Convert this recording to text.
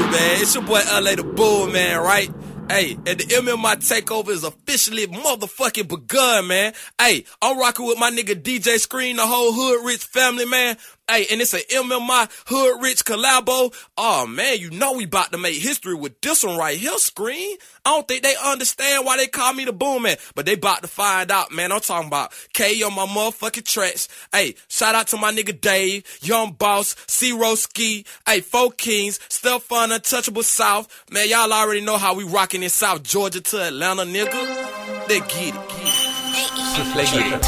man? It's your boy LA the Bull, man, right? Hey, and the MMI takeover is officially motherfucking begun, man. Hey, I'm rocking with my nigga DJ Scream, the whole Hood Rich family, man. Hey, and it's a MMI Hood Rich collabo. Oh man, you know we about to make history with this one right here, Scream. I don't think they understand why they call me the Boom Man, but they about to find out, man. I'm talking about K on my motherfucking tracks. Hey, shout out to my nigga Dave, Young Boss, Zero Ski, hey, Four Kings, Stefan Untouchable South. Man, y'all already know how we rocking in South Georgia to Atlanta, nigga. They get it, get it. Get it.